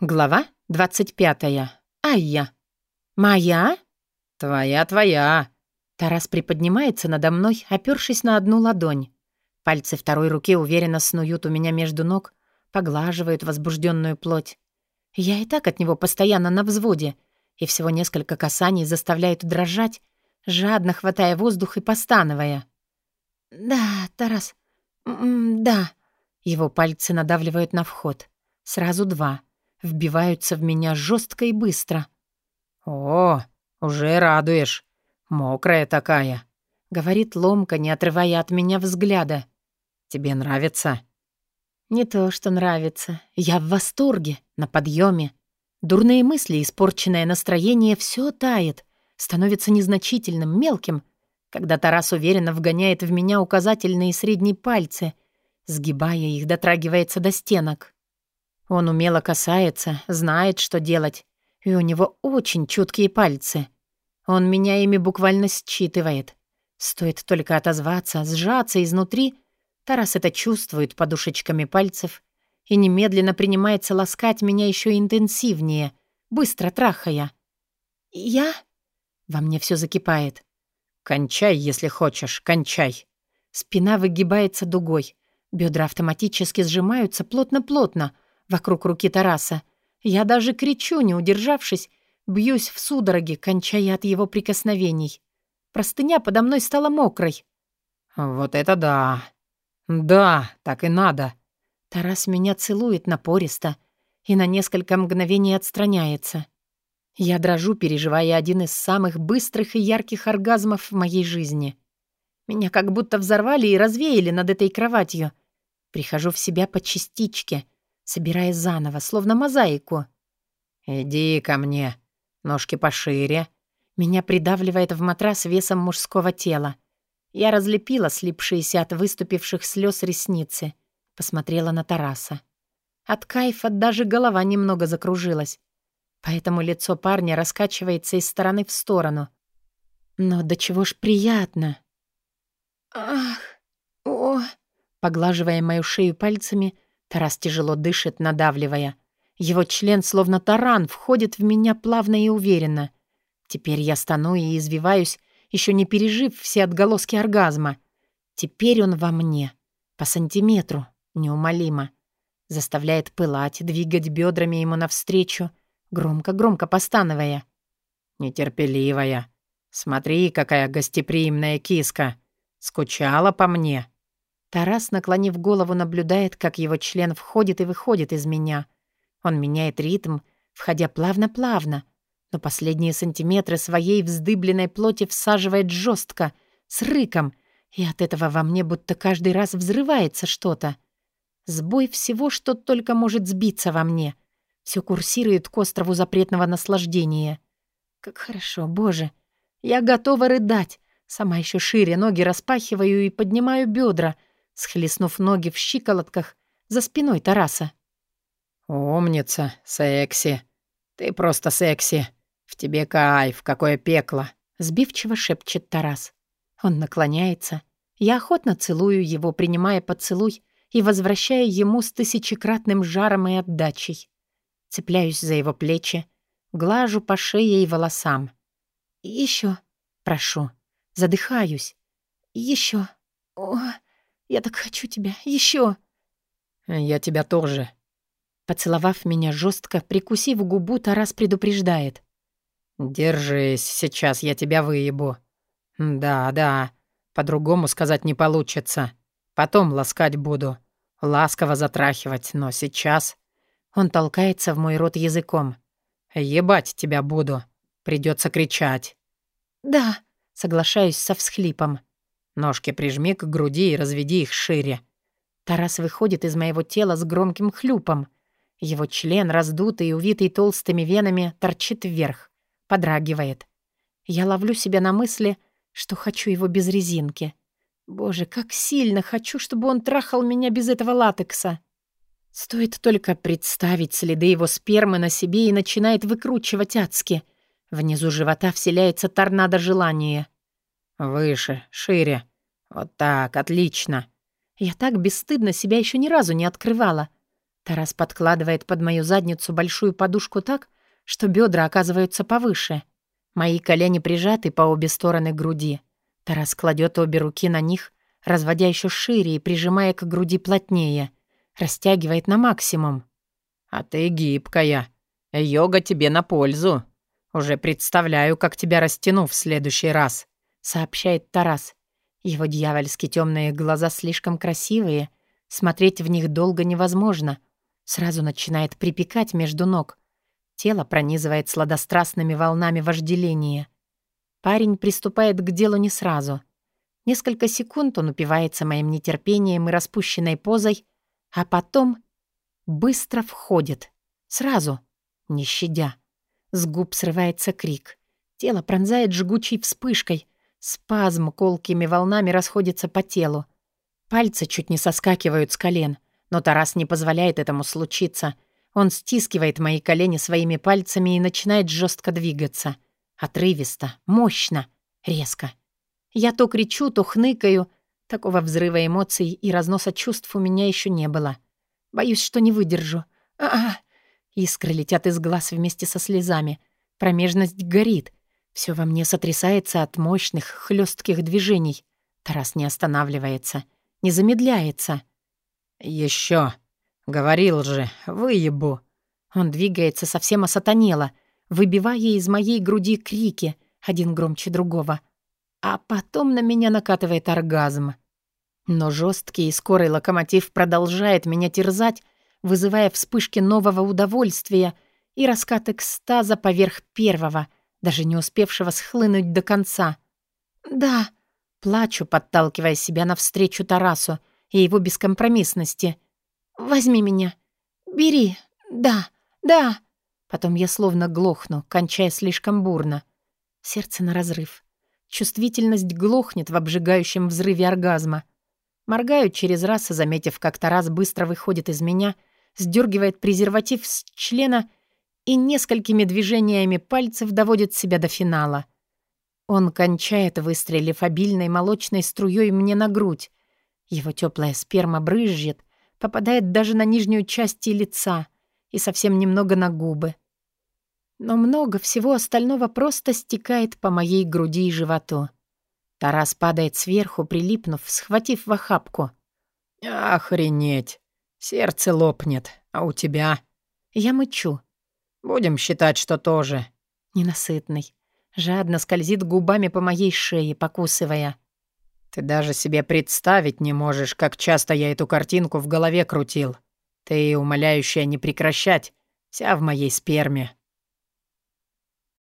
Глава 25. Айя. «Моя?» «Твоя, твоя!» Тарас приподнимается надо мной, опёршись на одну ладонь. Пальцы второй руки уверенно снуют у меня между ног, поглаживают возбужденную плоть. Я и так от него постоянно на взводе, и всего несколько касаний заставляют дрожать, жадно хватая воздух и постановая. «Да, Тарас, да». Его пальцы надавливают на вход. Сразу два — вбиваются в меня жестко и быстро. «О, уже радуешь. Мокрая такая», — говорит ломка, не отрывая от меня взгляда. «Тебе нравится?» «Не то, что нравится. Я в восторге, на подъеме. Дурные мысли, испорченное настроение — все тает, становится незначительным, мелким, когда Тарас уверенно вгоняет в меня указательные и средние пальцы, сгибая их, дотрагивается до стенок. Он умело касается, знает, что делать, и у него очень чуткие пальцы. Он меня ими буквально считывает. Стоит только отозваться, сжаться изнутри, Тарас это чувствует подушечками пальцев и немедленно принимается ласкать меня еще интенсивнее, быстро трахая. «Я?» Во мне все закипает. «Кончай, если хочешь, кончай». Спина выгибается дугой. Бедра автоматически сжимаются плотно-плотно, вокруг руки Тараса. Я даже кричу, не удержавшись, бьюсь в судороге, кончая от его прикосновений. Простыня подо мной стала мокрой. «Вот это да! Да, так и надо!» Тарас меня целует напористо и на несколько мгновений отстраняется. Я дрожу, переживая один из самых быстрых и ярких оргазмов в моей жизни. Меня как будто взорвали и развеяли над этой кроватью. Прихожу в себя по частичке — собирая заново, словно мозаику. «Иди ко мне. Ножки пошире». Меня придавливает в матрас весом мужского тела. Я разлепила слипшиеся от выступивших слез ресницы. Посмотрела на Тараса. От кайфа даже голова немного закружилась. Поэтому лицо парня раскачивается из стороны в сторону. Но до чего ж приятно. «Ах, о!» Поглаживая мою шею пальцами, Тарас тяжело дышит, надавливая. Его член, словно таран, входит в меня плавно и уверенно. Теперь я стану и извиваюсь, еще не пережив все отголоски оргазма. Теперь он во мне. По сантиметру, неумолимо. Заставляет пылать, двигать бедрами ему навстречу, громко-громко постановая. «Нетерпеливая. Смотри, какая гостеприимная киска. Скучала по мне». Тарас, наклонив голову, наблюдает, как его член входит и выходит из меня. Он меняет ритм, входя плавно-плавно, но последние сантиметры своей вздыбленной плоти всаживает жестко, с рыком, и от этого во мне будто каждый раз взрывается что-то. Сбой всего, что только может сбиться во мне. Все курсирует к острову запретного наслаждения. Как хорошо, боже. Я готова рыдать. Сама еще шире ноги распахиваю и поднимаю бедра — схлестнув ноги в щиколотках за спиной Тараса. «Умница, секси. Ты просто секси. В тебе кайф, какое пекло!» Сбивчиво шепчет Тарас. Он наклоняется. Я охотно целую его, принимая поцелуй и возвращая ему с тысячекратным жаром и отдачей. Цепляюсь за его плечи, глажу по шее и волосам. Еще, прошу, задыхаюсь. Еще. О, я так хочу тебя. Еще. Я тебя тоже. Поцеловав меня жестко, прикусив губу, Тарас предупреждает. «Держись, сейчас я тебя выебу». «Да, да, по-другому сказать не получится. Потом ласкать буду. Ласково затрахивать, но сейчас...» Он толкается в мой рот языком. «Ебать тебя буду. Придется кричать». «Да», — соглашаюсь со всхлипом. Ножки прижми к груди и разведи их шире. Тарас выходит из моего тела с громким хлюпом. Его член, раздутый и увитый толстыми венами, торчит вверх, подрагивает. Я ловлю себя на мысли, что хочу его без резинки. Боже, как сильно хочу, чтобы он трахал меня без этого латекса. Стоит только представить следы его спермы на себе и начинает выкручивать адски. Внизу живота вселяется торнадо желания. «Выше, шире. Вот так, отлично». Я так бесстыдно себя еще ни разу не открывала. Тарас подкладывает под мою задницу большую подушку так, что бедра оказываются повыше. Мои колени прижаты по обе стороны груди. Тарас кладет обе руки на них, разводя еще шире и прижимая к груди плотнее. Растягивает на максимум. «А ты гибкая. Йога тебе на пользу. Уже представляю, как тебя растяну в следующий раз», — сообщает Тарас. Его дьявольски темные глаза слишком красивые. Смотреть в них долго невозможно. Сразу начинает припекать между ног. Тело пронизывает сладострастными волнами вожделения. Парень приступает к делу не сразу. Несколько секунд он упивается моим нетерпением и распущенной позой, а потом быстро входит. Сразу, не щадя. С губ срывается крик. Тело пронзает жгучей вспышкой. Спазм колкими волнами расходится по телу. Пальцы чуть не соскакивают с колен, но Тарас не позволяет этому случиться. Он стискивает мои колени своими пальцами и начинает жестко двигаться. Отрывисто, мощно, резко. Я то кричу, то хныкаю. Такого взрыва эмоций и разноса чувств у меня еще не было. Боюсь, что не выдержу. а, -а, -а. Искры летят из глаз вместе со слезами. Промежность горит. Все во мне сотрясается от мощных, хлестких движений. Тарас не останавливается, не замедляется. Еще, Говорил же, выебу!» Он двигается совсем осатанело — выбивая из моей груди крики, один громче другого. А потом на меня накатывает оргазм. Но жесткий и скорый локомотив продолжает меня терзать, вызывая вспышки нового удовольствия и раскат экстаза поверх первого, даже не успевшего схлынуть до конца. «Да», — плачу, подталкивая себя навстречу Тарасу и его бескомпромиссности. «Возьми меня. Бери. Да, да». Потом я словно глохну, кончая слишком бурно. Сердце на разрыв. Чувствительность глохнет в обжигающем взрыве оргазма. Моргаю через раз, заметив, как Тарас быстро выходит из меня, сдергивает презерватив с члена и несколькими движениями пальцев доводит себя до финала. Он кончает, выстрелив обильной молочной струей мне на грудь. Его теплая сперма брызжет, попадает даже на нижнюю часть лица и совсем немного на губы но много всего остального просто стекает по моей груди и животу. Тарас падает сверху, прилипнув, схватив в охапку. «Охренеть! Сердце лопнет, а у тебя...» Я мычу. «Будем считать, что тоже». Ненасытный. Жадно скользит губами по моей шее, покусывая. «Ты даже себе представить не можешь, как часто я эту картинку в голове крутил. Ты, умоляющая не прекращать, вся в моей сперме».